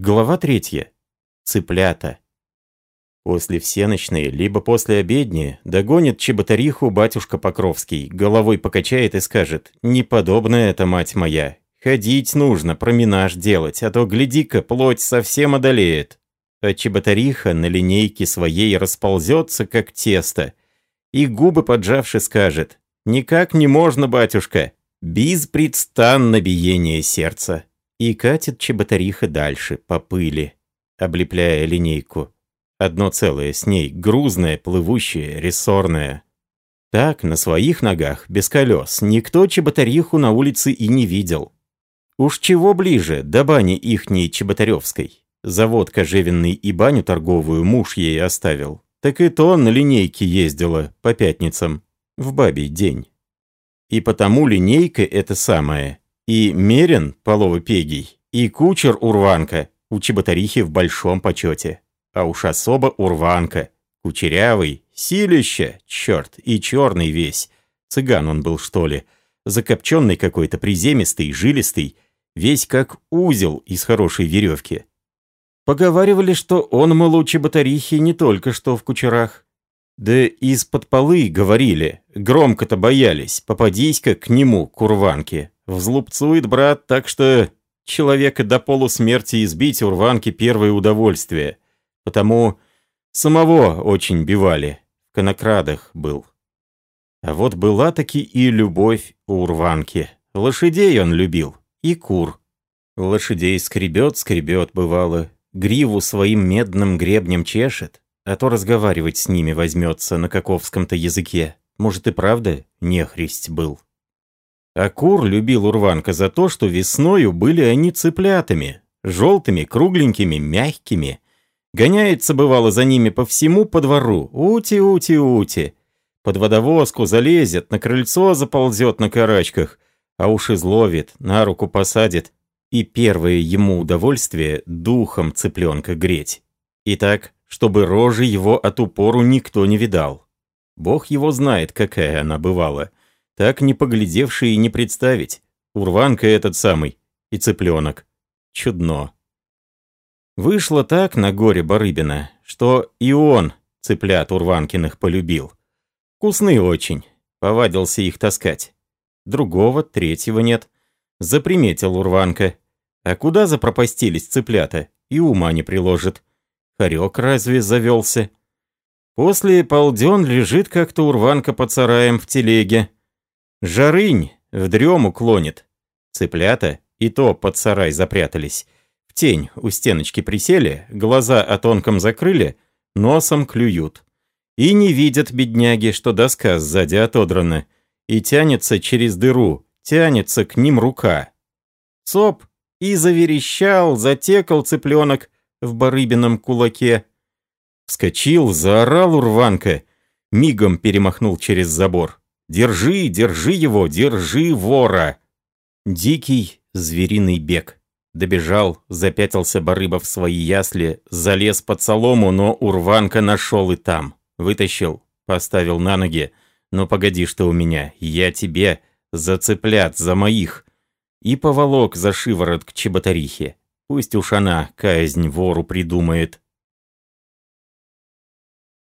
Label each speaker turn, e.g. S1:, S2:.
S1: Глава третья. Цыплята. После всеночной, либо после обедни, догонит чеботариху батюшка Покровский, головой покачает и скажет «Не подобно это, мать моя! Ходить нужно, проминаж делать, а то, гляди-ка, плоть совсем одолеет». А чеботариха на линейке своей расползется, как тесто, и губы поджавши скажет «Никак не можно, батюшка! Безпредстанно биение сердца!» И катит чеботариха дальше, по пыли, облепляя линейку. Одно целое с ней, грузное, плывущее, рессорное. Так, на своих ногах, без колес, никто чеботариху на улице и не видел. Уж чего ближе, до бани ихней чеботаревской. Завод кожевенный и баню торговую муж ей оставил. Так и то на линейке ездила по пятницам, в бабий день. И потому линейка это самая и Мерин, половый пегий, и кучер Урванка у чеботарихи в большом почете. А уж особо Урванка, кучерявый, силище, черт, и черный весь. Цыган он был, что ли, закопченный какой-то, приземистый, жилистый, весь как узел из хорошей веревки. Поговаривали, что он, мол, у чеботарихи не только что в кучерах. Да из-под полы говорили, громко-то боялись, попадись-ка к нему, курванке. Взлупцует брат, так что человека до полусмерти избить урванки первое удовольствие. Потому самого очень бивали. В конокрадах был. А вот была таки и любовь у урванки. Лошадей он любил. И кур. Лошадей скребет, скребет, бывало. Гриву своим медным гребнем чешет. А то разговаривать с ними возьмется на каковском-то языке. Может и правда нехристь был. А кур любил Урванка за то, что весною были они цыплятами, желтыми, кругленькими, мягкими. Гоняется, бывало, за ними по всему по двору. Ути-ути-ути. Под водовозку залезет, на крыльцо заползет на карачках, а уж изловит, на руку посадит. И первое ему удовольствие духом цыпленка греть. И так, чтобы рожи его от упору никто не видал. Бог его знает, какая она бывала так не поглядевший и не представить. Урванка этот самый и цыпленок. Чудно. Вышло так на горе Барыбина, что и он цыплят Урванкиных полюбил. Вкусны очень, повадился их таскать. Другого, третьего нет. Заприметил Урванка. А куда запропастились цыплята, и ума не приложит. Хорек разве завелся? После полден лежит как-то Урванка под сараем в телеге. Жарынь в дрему клонит. Цыплята и то под сарай запрятались. В тень у стеночки присели, глаза о тонком закрыли, носом клюют. И не видят бедняги, что доска сзади отодрана, и тянется через дыру, тянется к ним рука. Соп! И заверещал, затекал цыпленок в барыбином кулаке. Вскочил, заорал урванка, мигом перемахнул через забор. Держи, держи его, держи вора!» Дикий звериный бег. Добежал, запятился Барыба в свои ясли, залез под солому, но урванка нашел и там. Вытащил, поставил на ноги. «Ну погоди, что у меня, я тебе, зацеплят, за моих!» И поволок за шиворот к чеботарихе. Пусть уж она казнь вору придумает.